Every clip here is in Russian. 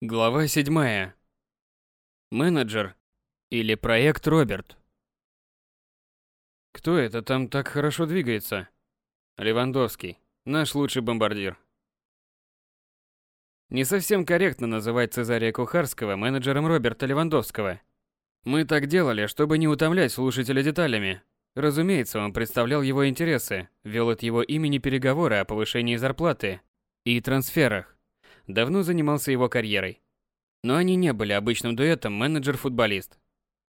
Глава 7. Менеджер или проект Роберт. Кто это там так хорошо двигается? Левандовский, наш лучший бомбардир. Не совсем корректно называть Цезария Кухарского менеджером Роберта Левандовского. Мы так делали, чтобы не утомлять слушателя деталями. Разумеется, он представлял его интересы, вел от его имени переговоры о повышении зарплаты и трансферах давно занимался его карьерой. Но они не были обычным дуэтом менеджер-футболист.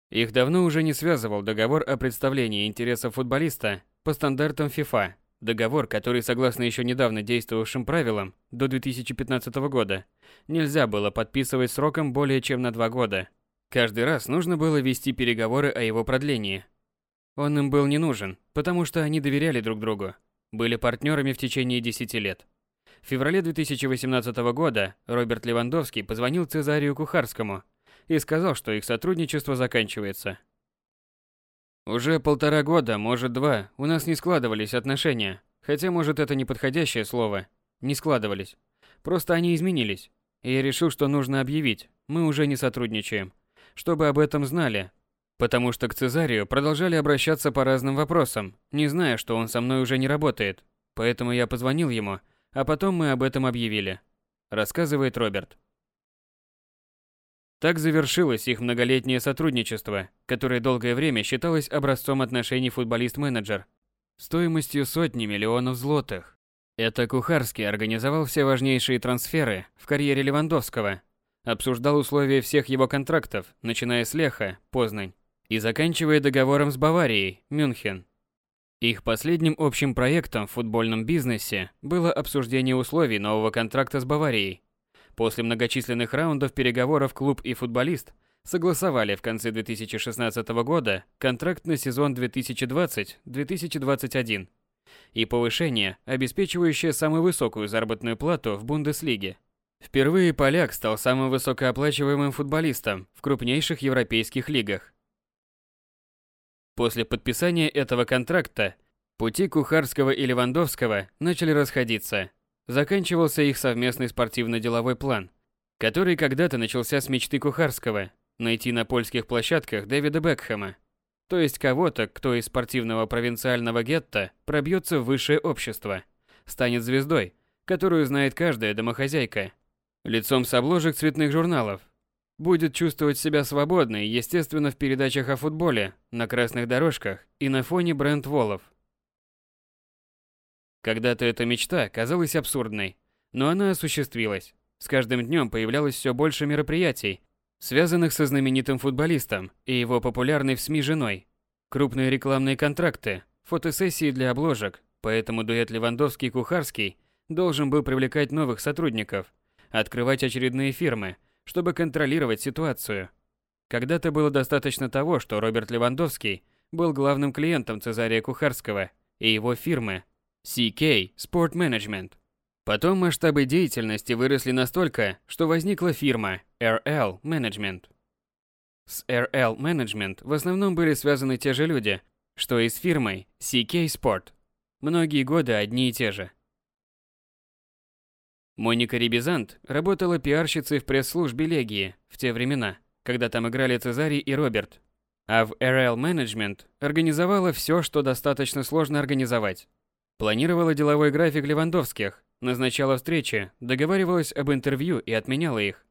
Их давно уже не связывал договор о представлении интересов футболиста по стандартам FIFA, договор, который, согласно еще недавно действовавшим правилам, до 2015 года, нельзя было подписывать сроком более чем на два года. Каждый раз нужно было вести переговоры о его продлении. Он им был не нужен, потому что они доверяли друг другу, были партнерами в течение 10 лет. В феврале 2018 года Роберт Левандовский позвонил Цезарию Кухарскому и сказал, что их сотрудничество заканчивается. Уже полтора года, может два, у нас не складывались отношения, хотя может это неподходящее слово, не складывались. Просто они изменились. И я решил, что нужно объявить, мы уже не сотрудничаем, чтобы об этом знали, потому что к Цезарию продолжали обращаться по разным вопросам, не зная, что он со мной уже не работает. Поэтому я позвонил ему а потом мы об этом объявили, рассказывает Роберт. Так завершилось их многолетнее сотрудничество, которое долгое время считалось образцом отношений футболист-менеджер, стоимостью сотни миллионов злотых. Это Кухарский организовал все важнейшие трансферы в карьере Левандовского, обсуждал условия всех его контрактов, начиная с Леха, Познань, и заканчивая договором с Баварией, Мюнхен. Их последним общим проектом в футбольном бизнесе было обсуждение условий нового контракта с Баварией. После многочисленных раундов переговоров клуб и футболист согласовали в конце 2016 года контракт на сезон 2020-2021 и повышение, обеспечивающее самую высокую заработную плату в Бундеслиге. Впервые поляк стал самым высокооплачиваемым футболистом в крупнейших европейских лигах. После подписания этого контракта. Пути Кухарского и Левандовского начали расходиться. Заканчивался их совместный спортивно-деловой план, который когда-то начался с мечты Кухарского – найти на польских площадках Дэвида Бекхэма, то есть кого-то, кто из спортивного провинциального гетто пробьется в высшее общество, станет звездой, которую знает каждая домохозяйка, лицом с обложек цветных журналов, будет чувствовать себя свободно и естественно в передачах о футболе, на красных дорожках и на фоне бренд-волов. Когда-то эта мечта казалась абсурдной, но она осуществилась. С каждым днем появлялось все больше мероприятий, связанных со знаменитым футболистом и его популярной в СМИ женой. Крупные рекламные контракты, фотосессии для обложек, поэтому дуэт Левандовский-Кухарский должен был привлекать новых сотрудников, открывать очередные фирмы – чтобы контролировать ситуацию. Когда-то было достаточно того, что Роберт Левандовский был главным клиентом Цезария Кухарского и его фирмы CK Sport Management. Потом масштабы деятельности выросли настолько, что возникла фирма RL Management. С RL Management в основном были связаны те же люди, что и с фирмой CK Sport. Многие годы одни и те же. Моника Рибизант работала пиарщицей в пресс-службе Легии в те времена, когда там играли Цезарий и Роберт. А в RL Management организовала все, что достаточно сложно организовать. Планировала деловой график Левандовских, назначала встречи, договаривалась об интервью и отменяла их.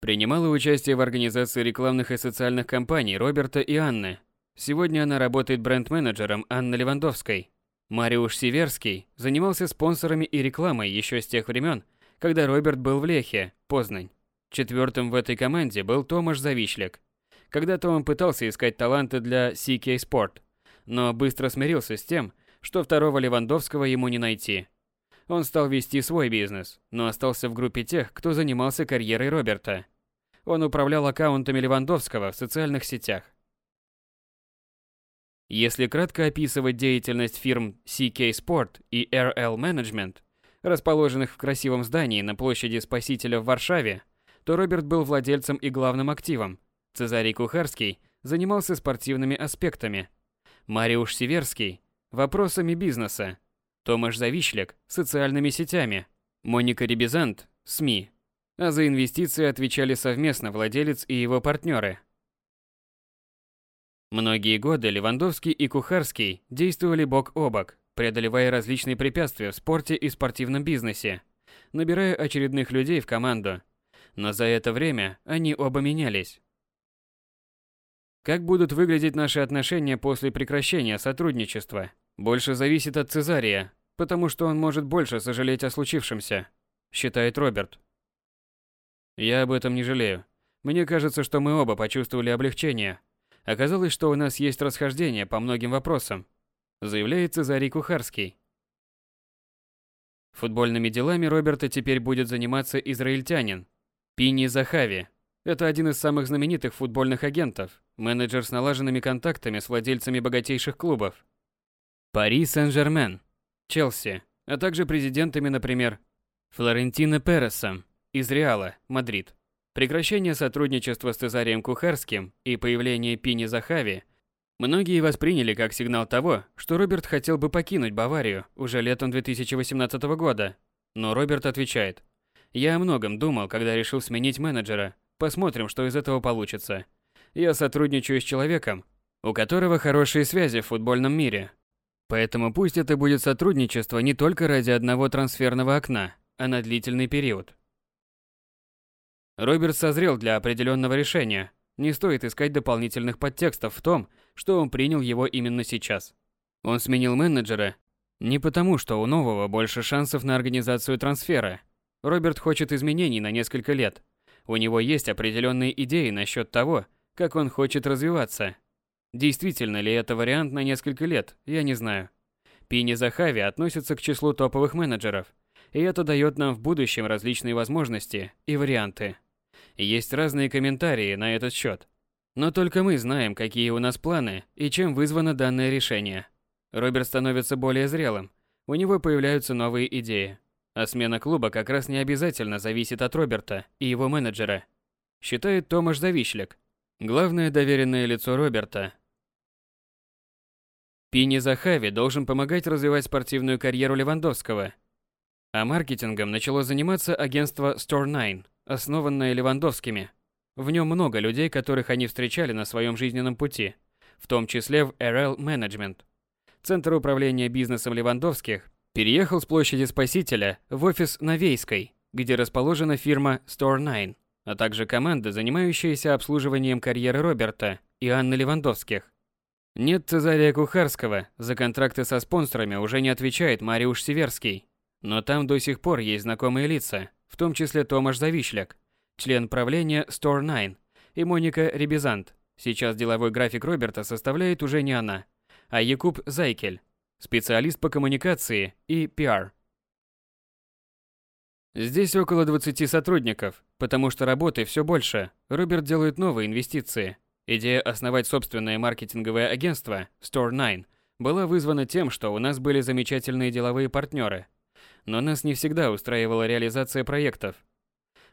Принимала участие в организации рекламных и социальных кампаний Роберта и Анны. Сегодня она работает бренд-менеджером Анны Левандовской. Мариуш Северский занимался спонсорами и рекламой еще с тех времен, когда Роберт был в Лехе, Познань. Четвертым в этой команде был Томаш Завишлик. Когда-то он пытался искать таланты для CK Sport, но быстро смирился с тем, что второго Левандовского ему не найти. Он стал вести свой бизнес, но остался в группе тех, кто занимался карьерой Роберта. Он управлял аккаунтами Левандовского в социальных сетях. Если кратко описывать деятельность фирм CK Sport и RL Management, расположенных в красивом здании на площади Спасителя в Варшаве, то Роберт был владельцем и главным активом. Цезарий Кухарский занимался спортивными аспектами. Мариуш Северский – вопросами бизнеса. Томаш Завишляк – социальными сетями. Моника Ребизант – СМИ. а за инвестиции отвечали совместно владелец и его партнеры. Многие годы Левандовский и Кухарский действовали бок о бок, преодолевая различные препятствия в спорте и спортивном бизнесе, набирая очередных людей в команду. Но за это время они оба менялись. Как будут выглядеть наши отношения после прекращения сотрудничества? Больше зависит от Цезария, потому что он может больше сожалеть о случившемся, считает Роберт. Я об этом не жалею. Мне кажется, что мы оба почувствовали облегчение. Оказалось, что у нас есть расхождение по многим вопросам, заявляет Цезарий Кухарский. Футбольными делами Роберта теперь будет заниматься израильтянин Пини Захави. Это один из самых знаменитых футбольных агентов, менеджер с налаженными контактами с владельцами богатейших клубов. Пари Сен-Жермен, Челси, а также президентами, например, Флорентино Пересом из Реала, Мадрид. Прекращение сотрудничества с Цезарием Кухарским и появление Пини Захави многие восприняли как сигнал того, что Роберт хотел бы покинуть Баварию уже летом 2018 года. Но Роберт отвечает, «Я о многом думал, когда решил сменить менеджера. Посмотрим, что из этого получится. Я сотрудничаю с человеком, у которого хорошие связи в футбольном мире. Поэтому пусть это будет сотрудничество не только ради одного трансферного окна, а на длительный период. Роберт созрел для определенного решения. Не стоит искать дополнительных подтекстов в том, что он принял его именно сейчас. Он сменил менеджера не потому, что у нового больше шансов на организацию трансфера. Роберт хочет изменений на несколько лет. У него есть определенные идеи насчет того, как он хочет развиваться. Действительно ли это вариант на несколько лет, я не знаю. Пини Захави относится к числу топовых менеджеров, и это дает нам в будущем различные возможности и варианты. Есть разные комментарии на этот счет. Но только мы знаем, какие у нас планы и чем вызвано данное решение. Роберт становится более зрелым, у него появляются новые идеи. А смена клуба как раз не обязательно зависит от Роберта и его менеджера, считает Томаш Завишляк, главное доверенное лицо Роберта. Пини Захави должен помогать развивать спортивную карьеру Левандовского. А маркетингом начало заниматься агентство Store9 основанное Левандовскими. В нем много людей, которых они встречали на своем жизненном пути, в том числе в RL Management. Центр управления бизнесом Левандовских переехал с площади Спасителя в офис на Вейской, где расположена фирма Store9, а также команда, занимающаяся обслуживанием карьеры Роберта и Анны Левандовских. Нет Цезария Кухарского, за контракты со спонсорами уже не отвечает Мариуш Северский. Но там до сих пор есть знакомые лица, в том числе Томаш Завишляк, член правления Store9, и Моника Ребизант. Сейчас деловой график Роберта составляет уже не она, а Якуб Зайкель, специалист по коммуникации и пиар. Здесь около 20 сотрудников, потому что работы все больше. Роберт делает новые инвестиции. Идея основать собственное маркетинговое агентство Store9 была вызвана тем, что у нас были замечательные деловые партнеры – но нас не всегда устраивала реализация проектов.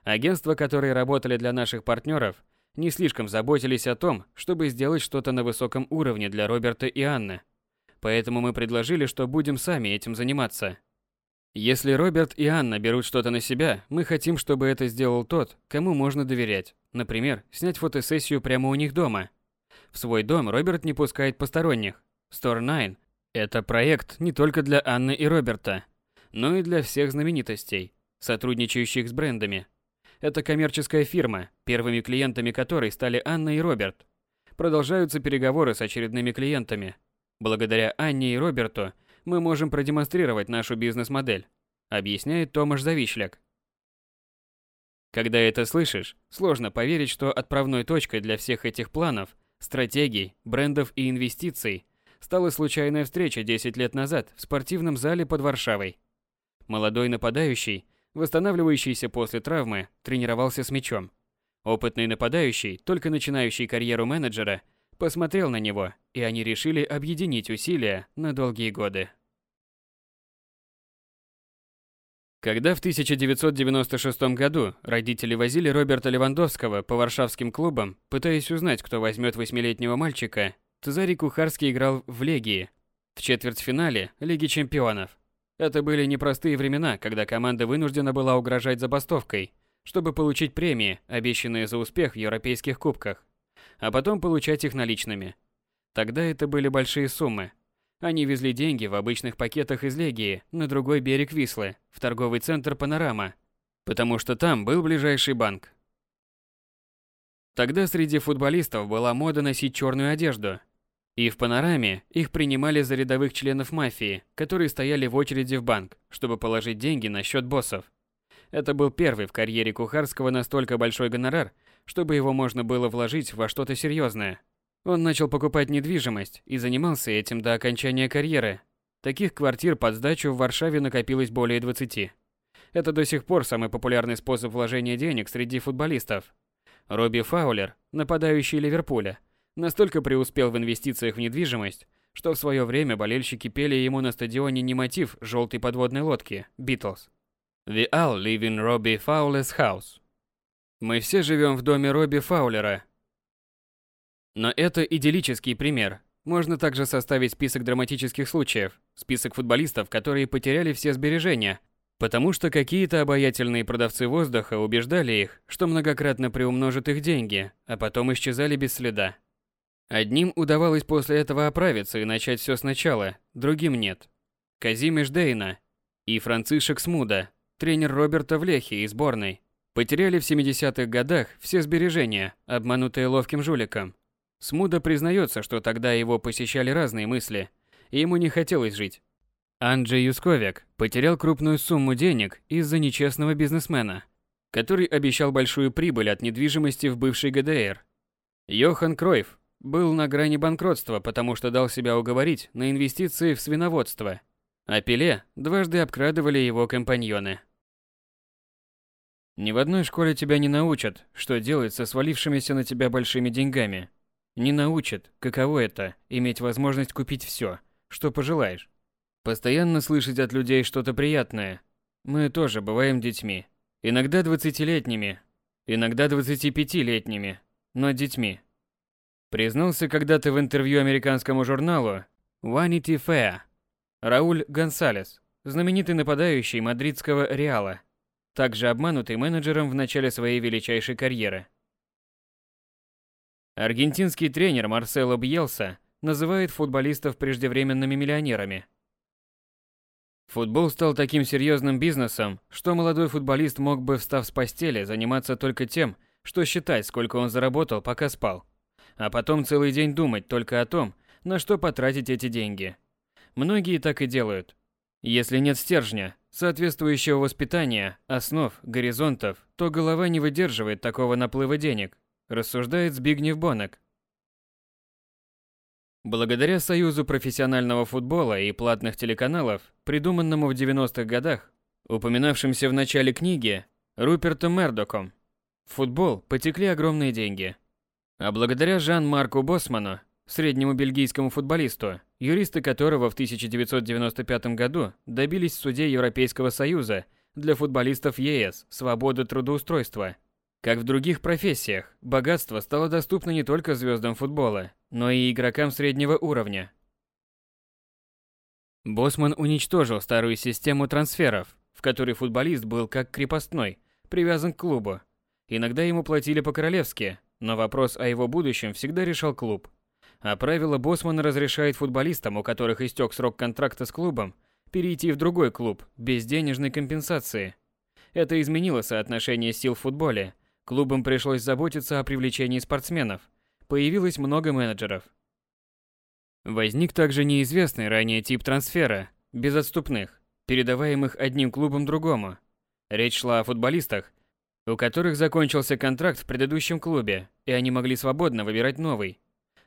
Агентства, которые работали для наших партнеров, не слишком заботились о том, чтобы сделать что-то на высоком уровне для Роберта и Анны. Поэтому мы предложили, что будем сами этим заниматься. Если Роберт и Анна берут что-то на себя, мы хотим, чтобы это сделал тот, кому можно доверять. Например, снять фотосессию прямо у них дома. В свой дом Роберт не пускает посторонних. Store 9 – это проект не только для Анны и Роберта, но и для всех знаменитостей, сотрудничающих с брендами. Это коммерческая фирма, первыми клиентами которой стали Анна и Роберт. Продолжаются переговоры с очередными клиентами. Благодаря Анне и Роберту мы можем продемонстрировать нашу бизнес-модель, объясняет Томаш Завишляк. Когда это слышишь, сложно поверить, что отправной точкой для всех этих планов, стратегий, брендов и инвестиций стала случайная встреча 10 лет назад в спортивном зале под Варшавой. Молодой нападающий, восстанавливающийся после травмы, тренировался с мячом. Опытный нападающий, только начинающий карьеру менеджера, посмотрел на него, и они решили объединить усилия на долгие годы. Когда в 1996 году родители возили Роберта Левандовского по варшавским клубам, пытаясь узнать, кто возьмет восьмилетнего мальчика, Цезарий Кухарский играл в Легии в четвертьфинале Лиги чемпионов. Это были непростые времена, когда команда вынуждена была угрожать забастовкой, чтобы получить премии, обещанные за успех в европейских кубках, а потом получать их наличными. Тогда это были большие суммы. Они везли деньги в обычных пакетах из Легии на другой берег Вислы, в торговый центр Панорама, потому что там был ближайший банк. Тогда среди футболистов была мода носить черную одежду. И в панораме их принимали за рядовых членов мафии, которые стояли в очереди в банк, чтобы положить деньги на счет боссов. Это был первый в карьере Кухарского настолько большой гонорар, чтобы его можно было вложить во что-то серьезное. Он начал покупать недвижимость и занимался этим до окончания карьеры. Таких квартир под сдачу в Варшаве накопилось более 20. Это до сих пор самый популярный способ вложения денег среди футболистов. Робби Фаулер, нападающий Ливерпуля, настолько преуспел в инвестициях в недвижимость, что в свое время болельщики пели ему на стадионе не мотив желтой подводной лодки «Битлз». «We all live in Robbie Fowler's house». Мы все живем в доме Робби Фаулера. Но это идиллический пример. Можно также составить список драматических случаев, список футболистов, которые потеряли все сбережения, Потому что какие-то обаятельные продавцы воздуха убеждали их, что многократно приумножат их деньги, а потом исчезали без следа. Одним удавалось после этого оправиться и начать все сначала, другим нет. Казимиш Дейна и Францишек Смуда, тренер Роберта в Лехе и сборной, потеряли в 70-х годах все сбережения, обманутые ловким жуликом. Смуда признается, что тогда его посещали разные мысли, и ему не хотелось жить. Анджей Юсковик потерял крупную сумму денег из-за нечестного бизнесмена, который обещал большую прибыль от недвижимости в бывшей ГДР. Йохан Кройф был на грани банкротства, потому что дал себя уговорить на инвестиции в свиноводство. А Пеле дважды обкрадывали его компаньоны. Ни в одной школе тебя не научат, что делать со свалившимися на тебя большими деньгами. Не научат, каково это – иметь возможность купить все, что пожелаешь. Постоянно слышать от людей что-то приятное. Мы тоже бываем детьми. Иногда двадцатилетними, иногда двадцати пятилетними, но детьми. Признался когда-то в интервью американскому журналу Vanity Fair Рауль Гонсалес, знаменитый нападающий мадридского Реала, также обманутый менеджером в начале своей величайшей карьеры. Аргентинский тренер Марсело Бьелса называет футболистов преждевременными миллионерами – Футбол стал таким серьезным бизнесом, что молодой футболист мог бы, встав с постели, заниматься только тем, что считать, сколько он заработал, пока спал. А потом целый день думать только о том, на что потратить эти деньги. Многие так и делают. Если нет стержня, соответствующего воспитания, основ, горизонтов, то голова не выдерживает такого наплыва денег, рассуждает Збигнев Бонок, Благодаря Союзу профессионального футбола и платных телеканалов, придуманному в 90-х годах, упоминавшимся в начале книги Рупертом Мердоком, в футбол потекли огромные деньги. А благодаря Жан-Марку Босману, среднему бельгийскому футболисту, юристы которого в 1995 году добились в суде Европейского Союза для футболистов ЕС свободы трудоустройства – как в других профессиях, богатство стало доступно не только звездам футбола, но и игрокам среднего уровня. Босман уничтожил старую систему трансферов, в которой футболист был как крепостной, привязан к клубу. Иногда ему платили по-королевски, но вопрос о его будущем всегда решал клуб. А правило Босмана разрешает футболистам, у которых истек срок контракта с клубом, перейти в другой клуб без денежной компенсации. Это изменило соотношение сил в футболе, Клубам пришлось заботиться о привлечении спортсменов. Появилось много менеджеров. Возник также неизвестный ранее тип трансфера, без отступных, передаваемых одним клубом другому. Речь шла о футболистах, у которых закончился контракт в предыдущем клубе, и они могли свободно выбирать новый.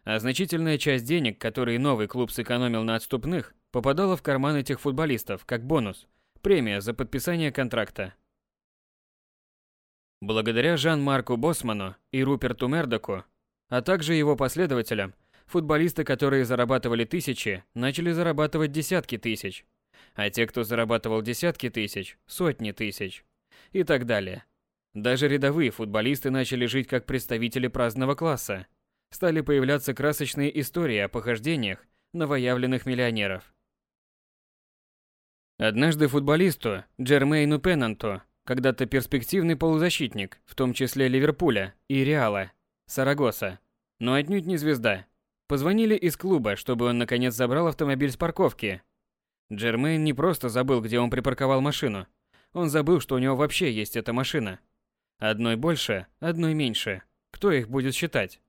А значительная часть денег, которые новый клуб сэкономил на отступных, попадала в карман этих футболистов как бонус, премия за подписание контракта. Благодаря Жан-Марку Босману и Руперту Мердоку, а также его последователям, футболисты, которые зарабатывали тысячи, начали зарабатывать десятки тысяч, а те, кто зарабатывал десятки тысяч, сотни тысяч и так далее. Даже рядовые футболисты начали жить как представители праздного класса. Стали появляться красочные истории о похождениях новоявленных миллионеров. Однажды футболисту Джермейну Пеннанту когда-то перспективный полузащитник, в том числе Ливерпуля и Реала, Сарагоса, но отнюдь не звезда. Позвонили из клуба, чтобы он наконец забрал автомобиль с парковки. Джермейн не просто забыл, где он припарковал машину. Он забыл, что у него вообще есть эта машина. Одной больше, одной меньше. Кто их будет считать?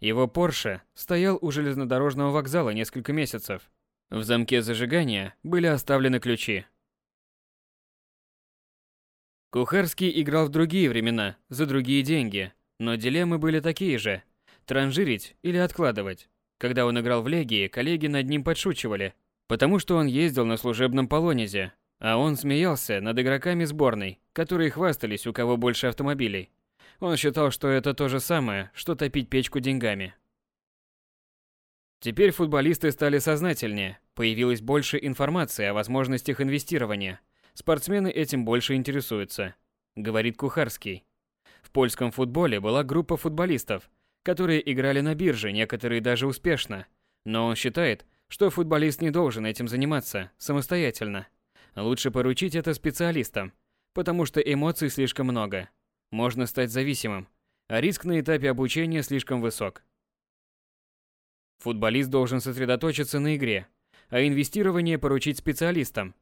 Его Порше стоял у железнодорожного вокзала несколько месяцев. В замке зажигания были оставлены ключи. Кухарский играл в другие времена, за другие деньги, но дилеммы были такие же – транжирить или откладывать. Когда он играл в Легии, коллеги над ним подшучивали, потому что он ездил на служебном полонезе, а он смеялся над игроками сборной, которые хвастались, у кого больше автомобилей. Он считал, что это то же самое, что топить печку деньгами. Теперь футболисты стали сознательнее, появилось больше информации о возможностях инвестирования. Спортсмены этим больше интересуются, говорит Кухарский. В польском футболе была группа футболистов, которые играли на бирже, некоторые даже успешно. Но он считает, что футболист не должен этим заниматься самостоятельно. Лучше поручить это специалистам, потому что эмоций слишком много. Можно стать зависимым, а риск на этапе обучения слишком высок. Футболист должен сосредоточиться на игре, а инвестирование поручить специалистам.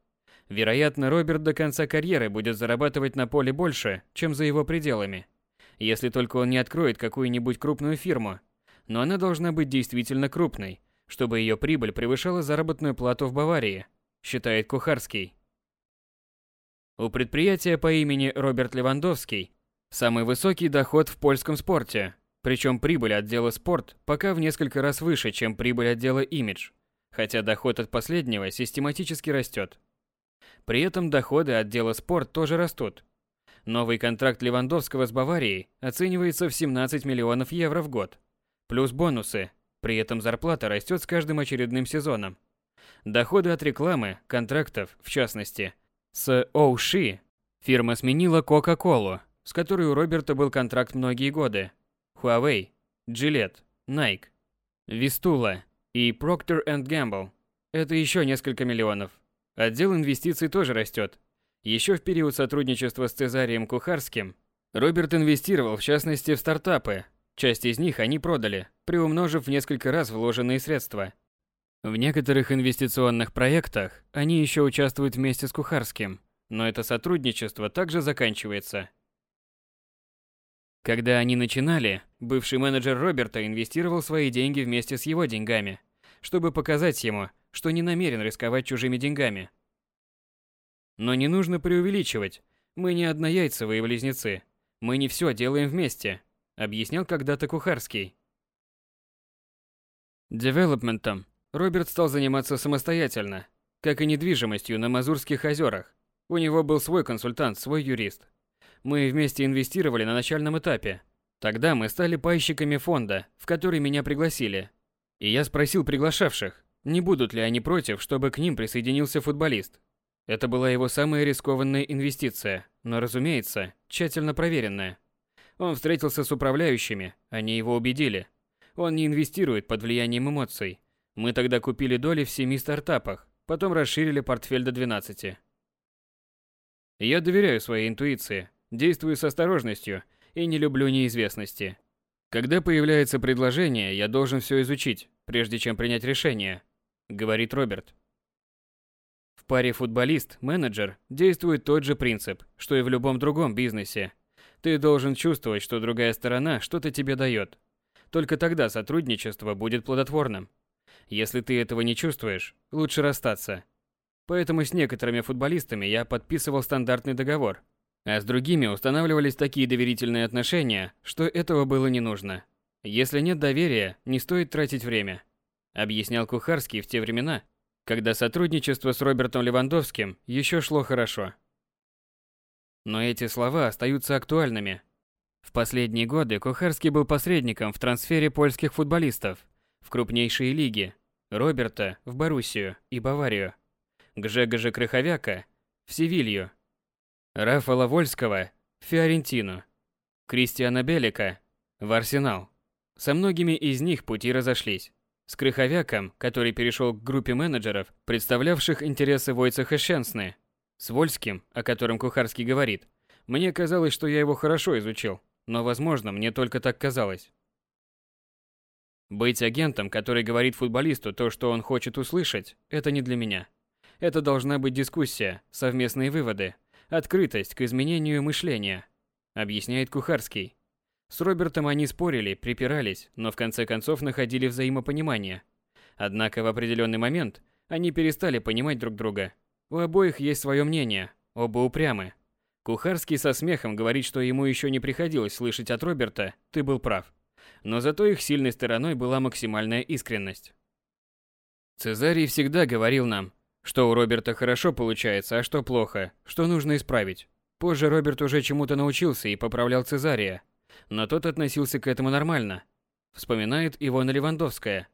Вероятно, Роберт до конца карьеры будет зарабатывать на поле больше, чем за его пределами если только он не откроет какую-нибудь крупную фирму. Но она должна быть действительно крупной, чтобы ее прибыль превышала заработную плату в Баварии, считает Кухарский. У предприятия по имени Роберт Левандовский самый высокий доход в польском спорте, причем прибыль отдела спорт пока в несколько раз выше, чем прибыль отдела имидж, хотя доход от последнего систематически растет. При этом доходы отдела спорт тоже растут, Новый контракт Левандовского с Баварией оценивается в 17 миллионов евро в год. Плюс бонусы. При этом зарплата растет с каждым очередным сезоном. Доходы от рекламы, контрактов, в частности. С Оуши фирма сменила Coca-Cola, с которой у Роберта был контракт многие годы. Huawei, Gillette, Nike, Vistula и Procter Gamble. Это еще несколько миллионов. Отдел инвестиций тоже растет. Еще в период сотрудничества с Цезарием Кухарским Роберт инвестировал в частности в стартапы. Часть из них они продали, приумножив в несколько раз вложенные средства. В некоторых инвестиционных проектах они еще участвуют вместе с Кухарским, но это сотрудничество также заканчивается. Когда они начинали, бывший менеджер Роберта инвестировал свои деньги вместе с его деньгами, чтобы показать ему, что не намерен рисковать чужими деньгами – но не нужно преувеличивать. Мы не однояйцевые близнецы. Мы не все делаем вместе, объяснял когда-то Кухарский. Девелопментом Роберт стал заниматься самостоятельно, как и недвижимостью на Мазурских озерах. У него был свой консультант, свой юрист. Мы вместе инвестировали на начальном этапе. Тогда мы стали пайщиками фонда, в который меня пригласили. И я спросил приглашавших, не будут ли они против, чтобы к ним присоединился футболист. Это была его самая рискованная инвестиция, но, разумеется, тщательно проверенная. Он встретился с управляющими, они его убедили. Он не инвестирует под влиянием эмоций. Мы тогда купили доли в семи стартапах, потом расширили портфель до 12. Я доверяю своей интуиции, действую с осторожностью и не люблю неизвестности. Когда появляется предложение, я должен все изучить, прежде чем принять решение, говорит Роберт паре футболист-менеджер действует тот же принцип, что и в любом другом бизнесе. Ты должен чувствовать, что другая сторона что-то тебе дает. Только тогда сотрудничество будет плодотворным. Если ты этого не чувствуешь, лучше расстаться. Поэтому с некоторыми футболистами я подписывал стандартный договор, а с другими устанавливались такие доверительные отношения, что этого было не нужно. Если нет доверия, не стоит тратить время. Объяснял Кухарский в те времена, когда сотрудничество с Робертом Левандовским еще шло хорошо. Но эти слова остаются актуальными. В последние годы Кухарский был посредником в трансфере польских футболистов в крупнейшие лиги. Роберта в Боруссию и Баварию, Гжега же Крыховяка в Севилью, Рафала Вольского в Фиорентину, Кристиана Белика в Арсенал. Со многими из них пути разошлись. С Крыховяком, который перешел к группе менеджеров, представлявших интересы Войцеха Шенсны, с Вольским, о котором Кухарский говорит, Мне казалось, что я его хорошо изучил, но, возможно, мне только так казалось. Быть агентом, который говорит футболисту то, что он хочет услышать, это не для меня. Это должна быть дискуссия, совместные выводы, открытость к изменению мышления, объясняет Кухарский. С Робертом они спорили, припирались, но в конце концов находили взаимопонимание. Однако в определенный момент они перестали понимать друг друга. У обоих есть свое мнение, оба упрямы. Кухарский со смехом говорит, что ему еще не приходилось слышать от Роберта «ты был прав». Но зато их сильной стороной была максимальная искренность. Цезарий всегда говорил нам, что у Роберта хорошо получается, а что плохо, что нужно исправить. Позже Роберт уже чему-то научился и поправлял Цезария, но тот относился к этому нормально. Вспоминает Ивона Левандовская.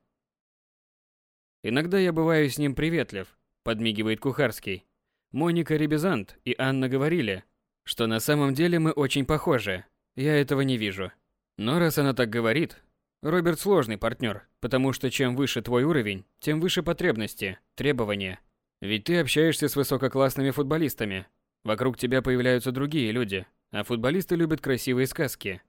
Иногда я бываю с ним приветлив, подмигивает Кухарский. Моника Ребезант и Анна говорили, что на самом деле мы очень похожи. Я этого не вижу. Но раз она так говорит, Роберт сложный партнер, потому что чем выше твой уровень, тем выше потребности, требования. Ведь ты общаешься с высококлассными футболистами. Вокруг тебя появляются другие люди, а футболисты любят красивые сказки.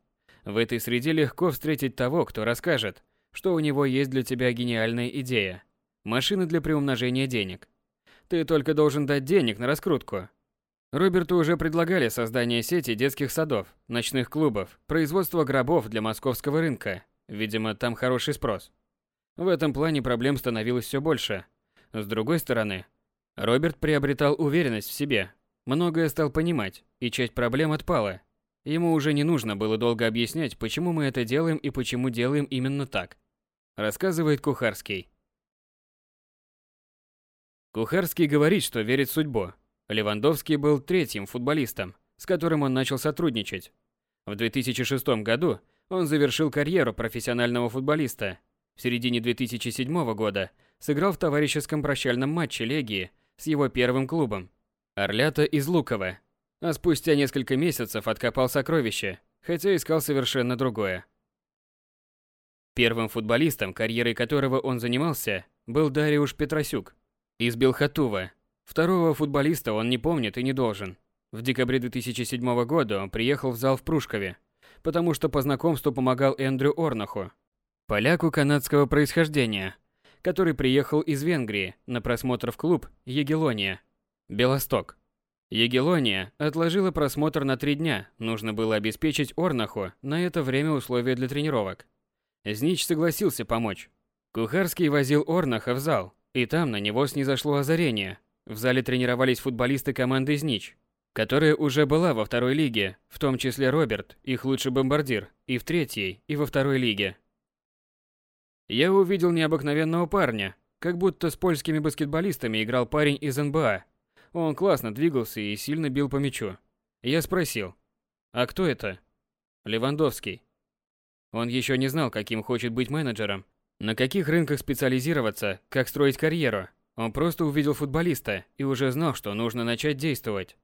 В этой среде легко встретить того, кто расскажет, что у него есть для тебя гениальная идея. Машина для приумножения денег. Ты только должен дать денег на раскрутку. Роберту уже предлагали создание сети детских садов, ночных клубов, производство гробов для московского рынка. Видимо, там хороший спрос. В этом плане проблем становилось все больше. С другой стороны, Роберт приобретал уверенность в себе, многое стал понимать, и часть проблем отпала. Ему уже не нужно было долго объяснять, почему мы это делаем и почему делаем именно так. Рассказывает Кухарский. Кухарский говорит, что верит в судьбу. Левандовский был третьим футболистом, с которым он начал сотрудничать. В 2006 году он завершил карьеру профессионального футболиста. В середине 2007 года сыграл в товарищеском прощальном матче Легии с его первым клубом – Орлята из Лукова. А спустя несколько месяцев откопал сокровище, хотя искал совершенно другое. Первым футболистом, карьерой которого он занимался, был Дариуш Петросюк из Белхатува. Второго футболиста он не помнит и не должен. В декабре 2007 года он приехал в зал в Прушкове, потому что по знакомству помогал Эндрю Орнаху, поляку канадского происхождения, который приехал из Венгрии на просмотр в клуб Егелония, Белосток. Егелония отложила просмотр на три дня, нужно было обеспечить Орнаху на это время условия для тренировок. Знич согласился помочь. Кухарский возил Орнаха в зал, и там на него снизошло озарение. В зале тренировались футболисты команды Знич, которая уже была во второй лиге, в том числе Роберт, их лучший бомбардир, и в третьей, и во второй лиге. Я увидел необыкновенного парня, как будто с польскими баскетболистами играл парень из НБА. Он классно двигался и сильно бил по мячу. Я спросил, а кто это? Левандовский. Он еще не знал, каким хочет быть менеджером, на каких рынках специализироваться, как строить карьеру. Он просто увидел футболиста и уже знал, что нужно начать действовать.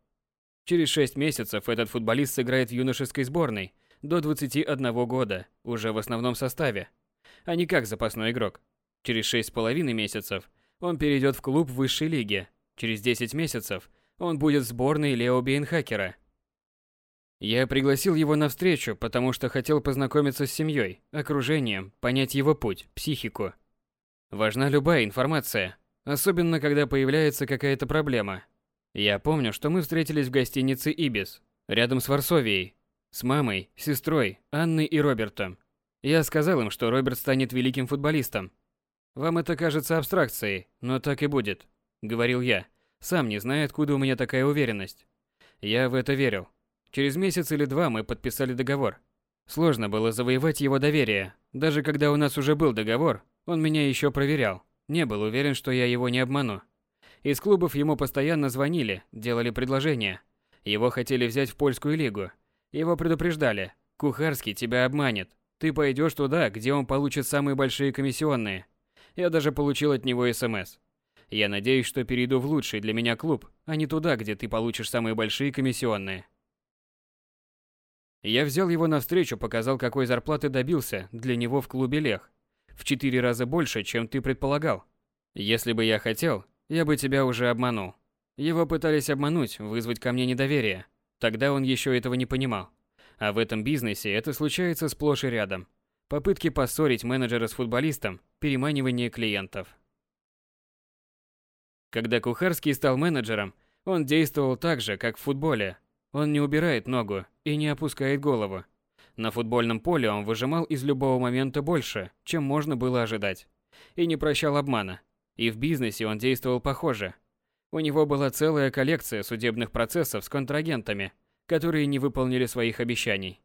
Через 6 месяцев этот футболист сыграет в юношеской сборной до 21 года, уже в основном составе а не как запасной игрок. Через шесть с половиной месяцев он перейдет в клуб высшей лиги. Через 10 месяцев он будет в сборной Лео Бейнхакера. Я пригласил его на встречу, потому что хотел познакомиться с семьей, окружением, понять его путь, психику. Важна любая информация, особенно когда появляется какая-то проблема. Я помню, что мы встретились в гостинице «Ибис», рядом с Варсовией, с мамой, сестрой, Анной и Робертом. Я сказал им, что Роберт станет великим футболистом. Вам это кажется абстракцией, но так и будет, говорил я, сам не зная, откуда у меня такая уверенность. Я в это верил. Через месяц или два мы подписали договор. Сложно было завоевать его доверие. Даже когда у нас уже был договор, он меня еще проверял. Не был уверен, что я его не обману. Из клубов ему постоянно звонили, делали предложения. Его хотели взять в польскую лигу. Его предупреждали. Кухарский тебя обманет. Ты пойдешь туда, где он получит самые большие комиссионные. Я даже получил от него СМС. Я надеюсь, что перейду в лучший для меня клуб, а не туда, где ты получишь самые большие комиссионные. Я взял его на встречу, показал, какой зарплаты добился для него в клубе Лех. В четыре раза больше, чем ты предполагал. Если бы я хотел, я бы тебя уже обманул. Его пытались обмануть, вызвать ко мне недоверие. Тогда он еще этого не понимал. А в этом бизнесе это случается сплошь и рядом. Попытки поссорить менеджера с футболистом, переманивание клиентов. Когда Кухарский стал менеджером, он действовал так же, как в футболе. Он не убирает ногу и не опускает голову. На футбольном поле он выжимал из любого момента больше, чем можно было ожидать. И не прощал обмана. И в бизнесе он действовал похоже. У него была целая коллекция судебных процессов с контрагентами, которые не выполнили своих обещаний.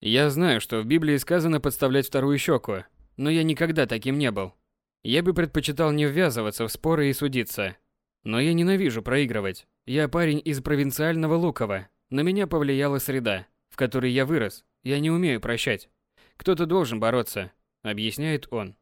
Я знаю, что в Библии сказано подставлять вторую щеку, но я никогда таким не был. Я бы предпочитал не ввязываться в споры и судиться. Но я ненавижу проигрывать. Я парень из провинциального Луково. На меня повлияла среда, в которой я вырос. Я не умею прощать. Кто-то должен бороться, объясняет он.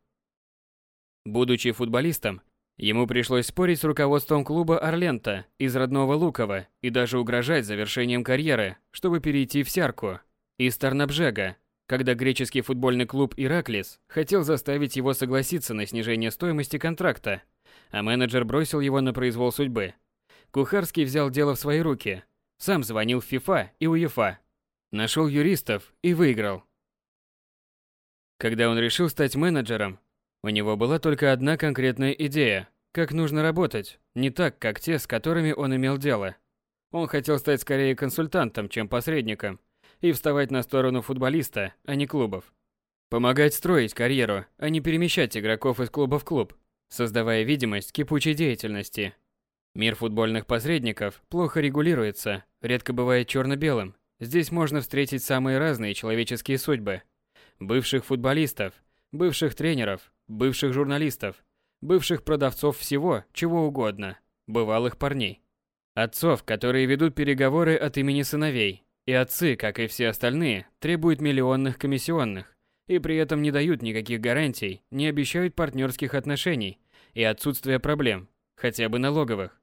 Будучи футболистом, ему пришлось спорить с руководством клуба Орлента из родного Лукова и даже угрожать завершением карьеры, чтобы перейти в Сярку из Тарнабжега, когда греческий футбольный клуб Ираклис хотел заставить его согласиться на снижение стоимости контракта, а менеджер бросил его на произвол судьбы. Кухарский взял дело в свои руки, сам звонил в ФИФА и УЕФА, нашел юристов и выиграл. Когда он решил стать менеджером, у него была только одна конкретная идея – как нужно работать, не так, как те, с которыми он имел дело. Он хотел стать скорее консультантом, чем посредником – и вставать на сторону футболиста, а не клубов. Помогать строить карьеру, а не перемещать игроков из клуба в клуб, создавая видимость кипучей деятельности. Мир футбольных посредников плохо регулируется, редко бывает черно-белым. Здесь можно встретить самые разные человеческие судьбы. Бывших футболистов, бывших тренеров, бывших журналистов, бывших продавцов всего, чего угодно, бывалых парней. Отцов, которые ведут переговоры от имени сыновей, и отцы, как и все остальные, требуют миллионных комиссионных, и при этом не дают никаких гарантий, не обещают партнерских отношений и отсутствия проблем, хотя бы налоговых.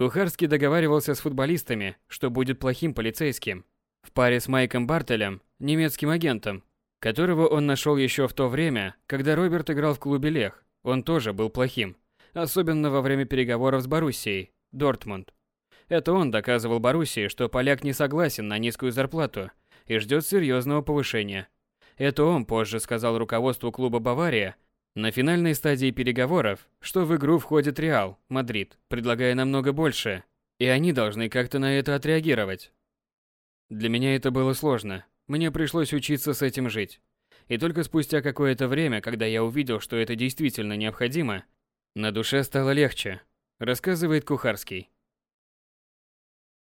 Кухарский договаривался с футболистами, что будет плохим полицейским. В паре с Майком Бартелем, немецким агентом, которого он нашел еще в то время, когда Роберт играл в клубе Лех, он тоже был плохим, особенно во время переговоров с Боруссией, Дортмунд. Это он доказывал Боруссии, что поляк не согласен на низкую зарплату и ждет серьезного повышения. Это он позже сказал руководству клуба «Бавария» на финальной стадии переговоров, что в игру входит Реал, Мадрид, предлагая намного больше, и они должны как-то на это отреагировать. Для меня это было сложно. Мне пришлось учиться с этим жить. И только спустя какое-то время, когда я увидел, что это действительно необходимо, на душе стало легче, рассказывает Кухарский.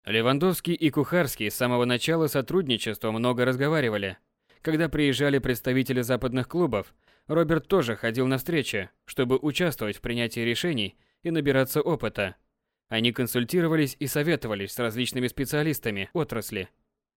Левандовский и Кухарский с самого начала сотрудничества много разговаривали. Когда приезжали представители западных клубов, Роберт тоже ходил на встречи, чтобы участвовать в принятии решений и набираться опыта. Они консультировались и советовались с различными специалистами отрасли.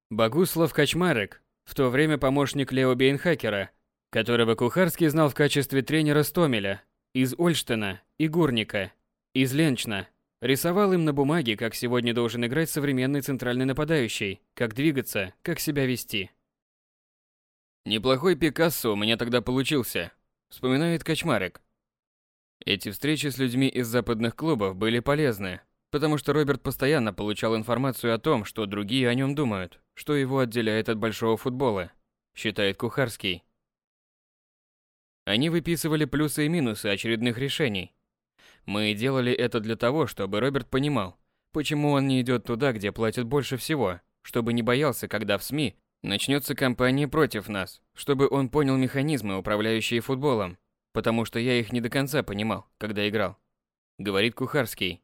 Богуслав Качмарек, в то время помощник Лео Бейнхакера, которого Кухарский знал в качестве тренера Стомеля, из Ольштена и Гурника, из Ленчна, Рисовал им на бумаге, как сегодня должен играть современный центральный нападающий, как двигаться, как себя вести. Неплохой Пикассо у меня тогда получился, вспоминает Качмарик. Эти встречи с людьми из западных клубов были полезны, потому что Роберт постоянно получал информацию о том, что другие о нем думают, что его отделяет от большого футбола, считает Кухарский. Они выписывали плюсы и минусы очередных решений, мы делали это для того, чтобы Роберт понимал, почему он не идет туда, где платят больше всего, чтобы не боялся, когда в СМИ начнется кампания против нас, чтобы он понял механизмы, управляющие футболом, потому что я их не до конца понимал, когда играл. Говорит Кухарский.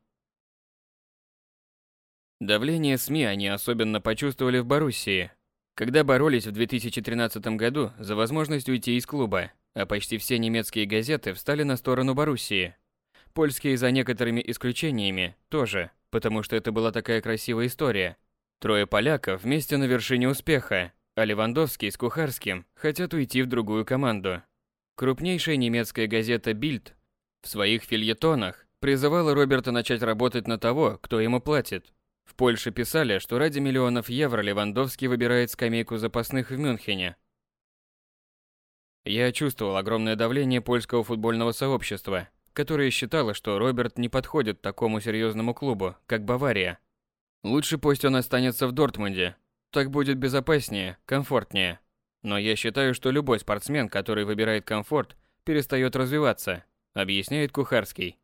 Давление СМИ они особенно почувствовали в Боруссии, когда боролись в 2013 году за возможность уйти из клуба, а почти все немецкие газеты встали на сторону Боруссии. Польские, за некоторыми исключениями, тоже, потому что это была такая красивая история. Трое поляков вместе на вершине успеха, а Левандовский с Кухарским хотят уйти в другую команду. Крупнейшая немецкая газета Bild в своих фильетонах призывала Роберта начать работать на того, кто ему платит. В Польше писали, что ради миллионов евро Левандовский выбирает скамейку запасных в Мюнхене. Я чувствовал огромное давление польского футбольного сообщества, которая считала, что Роберт не подходит такому серьезному клубу, как Бавария, Лучше пусть он останется в Дортмунде. Так будет безопаснее, комфортнее. Но я считаю, что любой спортсмен, который выбирает комфорт, перестает развиваться, объясняет Кухарский.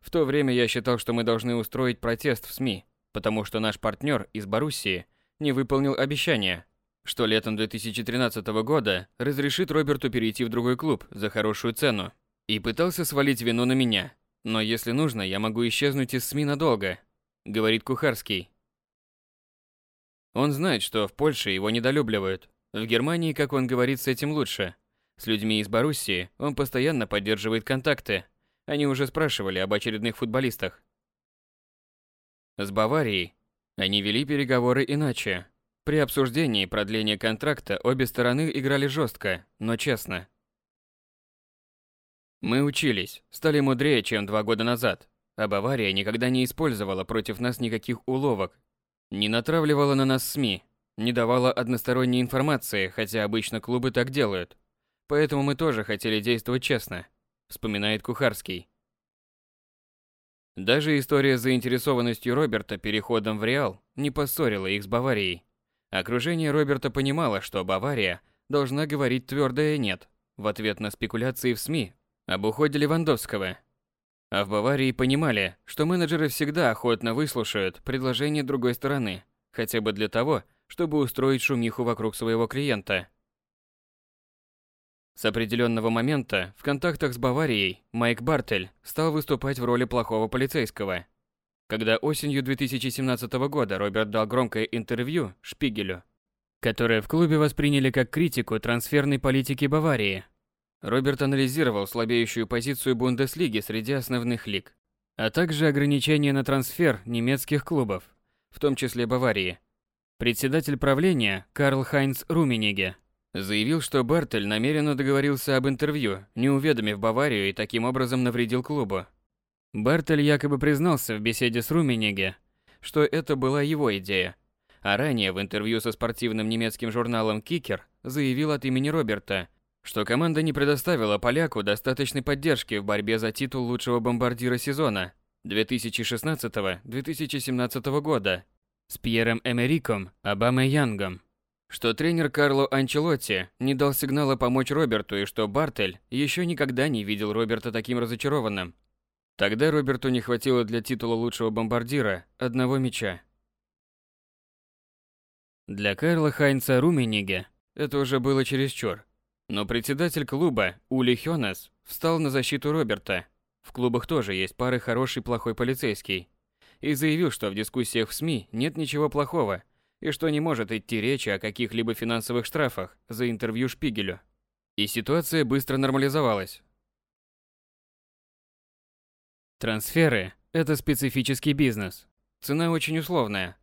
В то время я считал, что мы должны устроить протест в СМИ, потому что наш партнер из Боруссии не выполнил обещание, что летом 2013 года разрешит Роберту перейти в другой клуб за хорошую цену, и пытался свалить вину на меня. Но если нужно, я могу исчезнуть из СМИ надолго, говорит Кухарский. Он знает, что в Польше его недолюбливают. В Германии, как он говорит, с этим лучше. С людьми из Боруссии он постоянно поддерживает контакты. Они уже спрашивали об очередных футболистах. С Баварией они вели переговоры иначе. При обсуждении продления контракта обе стороны играли жестко, но честно. Мы учились, стали мудрее, чем два года назад, а Бавария никогда не использовала против нас никаких уловок, не натравливала на нас СМИ, не давала односторонней информации, хотя обычно клубы так делают. Поэтому мы тоже хотели действовать честно, вспоминает Кухарский. Даже история с заинтересованностью Роберта переходом в Реал не поссорила их с Баварией. Окружение Роберта понимало, что Бавария должна говорить твердое «нет» в ответ на спекуляции в СМИ об уходе Левандовского. А в Баварии понимали, что менеджеры всегда охотно выслушают предложение другой стороны, хотя бы для того, чтобы устроить шумиху вокруг своего клиента. С определенного момента в контактах с Баварией Майк Бартель стал выступать в роли плохого полицейского. Когда осенью 2017 года Роберт дал громкое интервью Шпигелю, которое в клубе восприняли как критику трансферной политики Баварии, Роберт анализировал слабеющую позицию Бундеслиги среди основных лиг, а также ограничения на трансфер немецких клубов, в том числе Баварии. Председатель правления Карл Хайнц Румениге Заявил, что Бартель намеренно договорился об интервью, не уведомив Баварию и таким образом навредил клубу. Бартель якобы признался в беседе с Румениге, что это была его идея. А ранее в интервью со спортивным немецким журналом «Кикер» заявил от имени Роберта, что команда не предоставила поляку достаточной поддержки в борьбе за титул лучшего бомбардира сезона 2016-2017 года с Пьером Эмериком Обамой Янгом что тренер Карло Анчелотти не дал сигнала помочь Роберту и что Бартель еще никогда не видел Роберта таким разочарованным. Тогда Роберту не хватило для титула лучшего бомбардира одного мяча. Для Карла Хайнца Румениге это уже было чересчур. Но председатель клуба Ули Хёнес встал на защиту Роберта. В клубах тоже есть пары хороший плохой полицейский. И заявил, что в дискуссиях в СМИ нет ничего плохого – и что не может идти речи о каких-либо финансовых штрафах за интервью Шпигелю. И ситуация быстро нормализовалась. Трансферы – это специфический бизнес. Цена очень условная.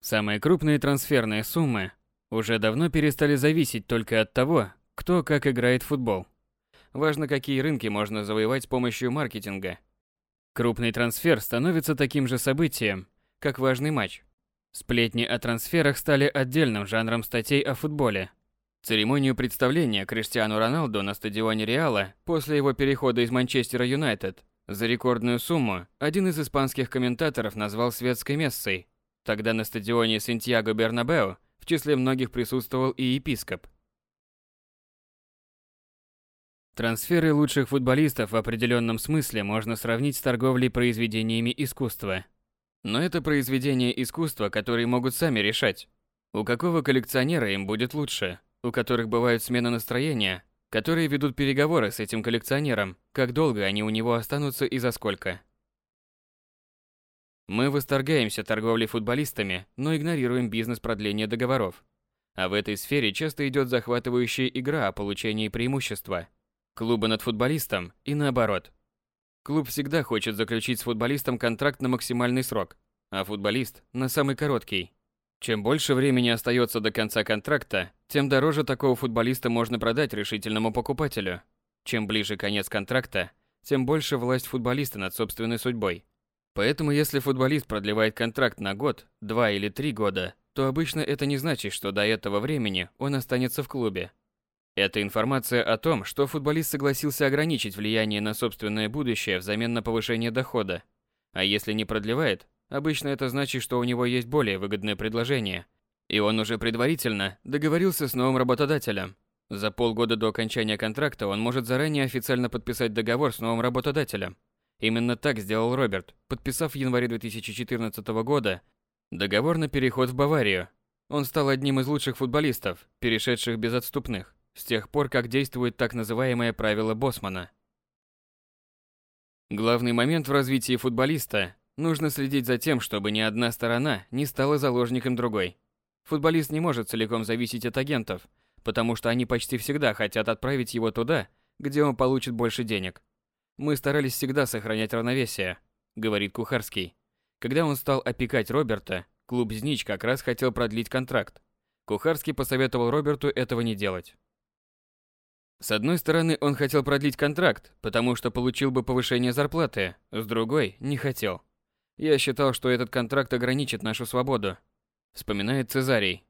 Самые крупные трансферные суммы уже давно перестали зависеть только от того, кто как играет в футбол. Важно, какие рынки можно завоевать с помощью маркетинга. Крупный трансфер становится таким же событием, как важный матч. Сплетни о трансферах стали отдельным жанром статей о футболе. Церемонию представления Криштиану Роналду на стадионе Реала после его перехода из Манчестера Юнайтед за рекордную сумму один из испанских комментаторов назвал светской мессой. Тогда на стадионе Сантьяго Бернабео в числе многих присутствовал и епископ. Трансферы лучших футболистов в определенном смысле можно сравнить с торговлей произведениями искусства – но это произведения искусства, которые могут сами решать, у какого коллекционера им будет лучше, у которых бывают смены настроения, которые ведут переговоры с этим коллекционером, как долго они у него останутся и за сколько. Мы восторгаемся торговлей футболистами, но игнорируем бизнес продления договоров. А в этой сфере часто идет захватывающая игра о получении преимущества. Клуба над футболистом и наоборот – Клуб всегда хочет заключить с футболистом контракт на максимальный срок, а футболист – на самый короткий. Чем больше времени остается до конца контракта, тем дороже такого футболиста можно продать решительному покупателю. Чем ближе конец контракта, тем больше власть футболиста над собственной судьбой. Поэтому если футболист продлевает контракт на год, два или три года, то обычно это не значит, что до этого времени он останется в клубе. Это информация о том, что футболист согласился ограничить влияние на собственное будущее взамен на повышение дохода. А если не продлевает, Обычно это значит, что у него есть более выгодное предложение, и он уже предварительно договорился с новым работодателем. За полгода до окончания контракта он может заранее официально подписать договор с новым работодателем. Именно так сделал Роберт, подписав в январе 2014 года договор на переход в Баварию. Он стал одним из лучших футболистов, перешедших без отступных, с тех пор, как действует так называемое правило Босмана. Главный момент в развитии футболиста – нужно следить за тем, чтобы ни одна сторона не стала заложником другой. Футболист не может целиком зависеть от агентов, потому что они почти всегда хотят отправить его туда, где он получит больше денег. Мы старались всегда сохранять равновесие, говорит Кухарский. Когда он стал опекать Роберта, клуб Знич как раз хотел продлить контракт. Кухарский посоветовал Роберту этого не делать. С одной стороны, он хотел продлить контракт, потому что получил бы повышение зарплаты, с другой – не хотел. Я считал, что этот контракт ограничит нашу свободу, вспоминает Цезарий.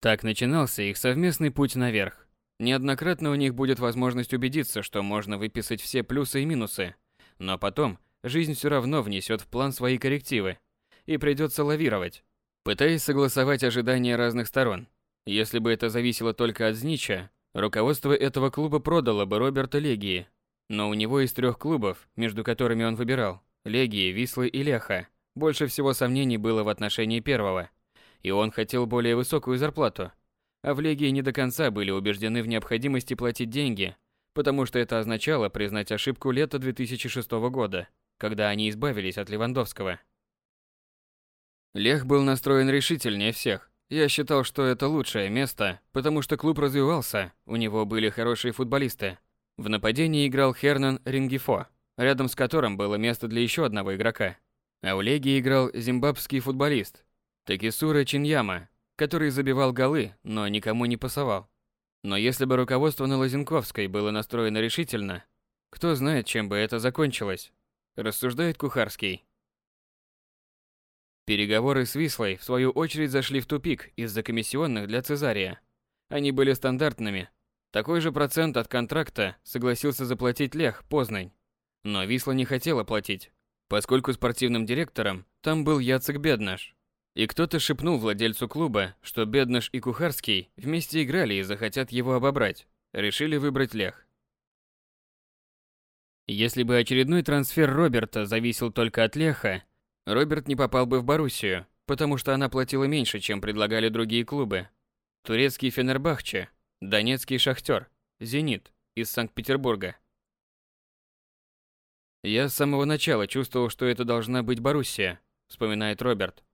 Так начинался их совместный путь наверх. Неоднократно у них будет возможность убедиться, что можно выписать все плюсы и минусы, но потом жизнь все равно внесет в план свои коррективы, и придется лавировать, пытаясь согласовать ожидания разных сторон. Если бы это зависело только от Знича, руководство этого клуба продало бы Роберта Легии. Но у него из трех клубов, между которыми он выбирал, Легии, Вислы и Леха, больше всего сомнений было в отношении первого. И он хотел более высокую зарплату. А в Легии не до конца были убеждены в необходимости платить деньги, потому что это означало признать ошибку лета 2006 года, когда они избавились от Левандовского. Лех был настроен решительнее всех. Я считал, что это лучшее место, потому что клуб развивался, у него были хорошие футболисты. В нападении играл Хернан Рингифо, рядом с которым было место для еще одного игрока. А у Леги играл зимбабский футболист Такисура Чиньяма, который забивал голы, но никому не пасовал. Но если бы руководство на Лозенковской было настроено решительно, кто знает, чем бы это закончилось, рассуждает Кухарский. Переговоры с Вислой, в свою очередь, зашли в тупик из-за комиссионных для Цезария. Они были стандартными. Такой же процент от контракта согласился заплатить Лех Познань. Но Висла не хотела платить, поскольку спортивным директором там был Яцек Беднаш. И кто-то шепнул владельцу клуба, что Беднаш и Кухарский вместе играли и захотят его обобрать. Решили выбрать Лех. Если бы очередной трансфер Роберта зависел только от Леха, Роберт не попал бы в Боруссию, потому что она платила меньше, чем предлагали другие клубы. Турецкий Фенербахче, Донецкий Шахтер, Зенит из Санкт-Петербурга. Я с самого начала чувствовал, что это должна быть Боруссия, вспоминает Роберт.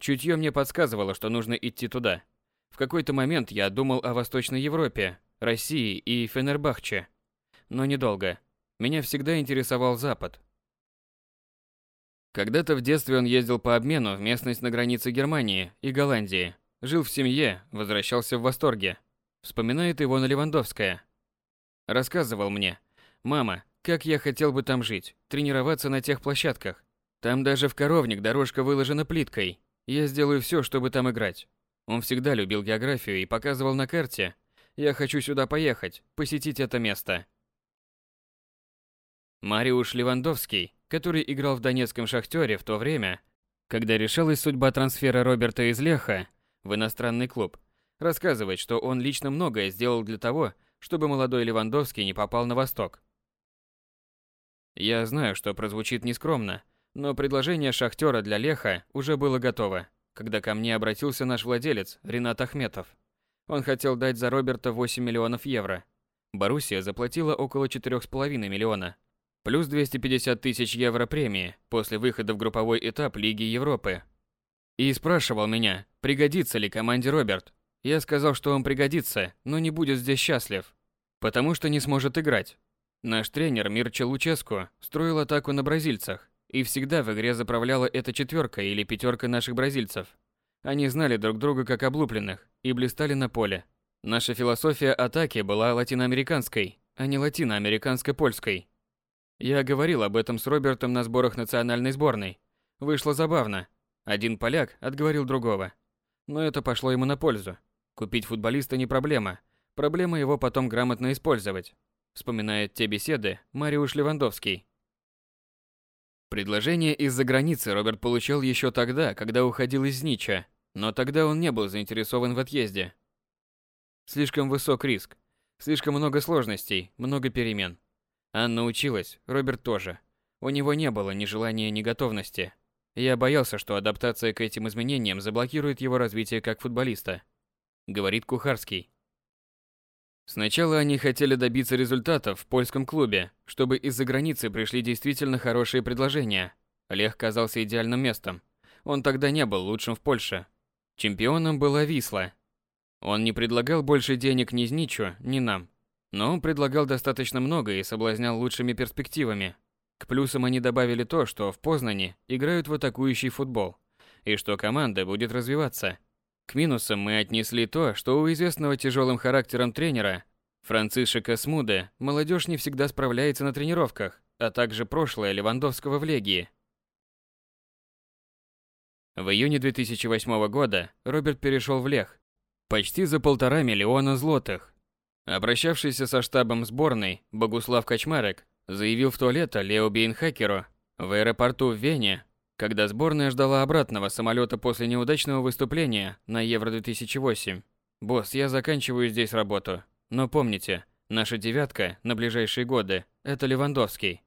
Чутье мне подсказывало, что нужно идти туда. В какой-то момент я думал о Восточной Европе, России и Фенербахче. Но недолго. Меня всегда интересовал Запад. Когда-то в детстве он ездил по обмену в местность на границе Германии и Голландии. Жил в семье, возвращался в восторге. Вспоминает Ивона Левандовская. Рассказывал мне. «Мама, как я хотел бы там жить, тренироваться на тех площадках. Там даже в коровник дорожка выложена плиткой. Я сделаю все, чтобы там играть». Он всегда любил географию и показывал на карте. «Я хочу сюда поехать, посетить это место». Мариуш Левандовский который играл в донецком «Шахтере» в то время, когда решалась судьба трансфера Роберта из Леха в иностранный клуб, рассказывает, что он лично многое сделал для того, чтобы молодой Левандовский не попал на восток. Я знаю, что прозвучит нескромно, но предложение «Шахтера» для Леха уже было готово, когда ко мне обратился наш владелец Ренат Ахметов. Он хотел дать за Роберта 8 миллионов евро. Боруссия заплатила около 4,5 миллиона, плюс 250 тысяч евро премии после выхода в групповой этап Лиги Европы. И спрашивал меня, пригодится ли команде Роберт. Я сказал, что он пригодится, но не будет здесь счастлив, потому что не сможет играть. Наш тренер Мирча Луческу строил атаку на бразильцах, и всегда в игре заправляла эта четверка или пятерка наших бразильцев. Они знали друг друга как облупленных и блистали на поле. Наша философия атаки была латиноамериканской, а не латиноамериканско-польской. Я говорил об этом с Робертом на сборах национальной сборной. Вышло забавно. Один поляк отговорил другого. Но это пошло ему на пользу. Купить футболиста не проблема. Проблема его потом грамотно использовать. Вспоминает те беседы Мариуш Левандовский. Предложение из-за границы Роберт получил еще тогда, когда уходил из Нича, но тогда он не был заинтересован в отъезде. Слишком высок риск, слишком много сложностей, много перемен. Анна училась, Роберт тоже. У него не было ни желания, ни готовности. Я боялся, что адаптация к этим изменениям заблокирует его развитие как футболиста, говорит Кухарский. Сначала они хотели добиться результатов в польском клубе, чтобы из-за границы пришли действительно хорошие предложения. Лех казался идеальным местом. Он тогда не был лучшим в Польше. Чемпионом была Висла. Он не предлагал больше денег ни Зничу, ни нам. Но он предлагал достаточно много и соблазнял лучшими перспективами. К плюсам они добавили то, что в Познане играют в атакующий футбол, и что команда будет развиваться – к минусам мы отнесли то, что у известного тяжелым характером тренера Францишека Смуде молодежь не всегда справляется на тренировках, а также прошлое Левандовского в Легии. В июне 2008 года Роберт перешел в Лех почти за полтора миллиона злотых. Обращавшийся со штабом сборной Богуслав Качмарек заявил в то лето Лео Бейнхакеру в аэропорту в Вене, когда сборная ждала обратного самолета после неудачного выступления на Евро-2008. «Босс, я заканчиваю здесь работу. Но помните, наша девятка на ближайшие годы – это Левандовский.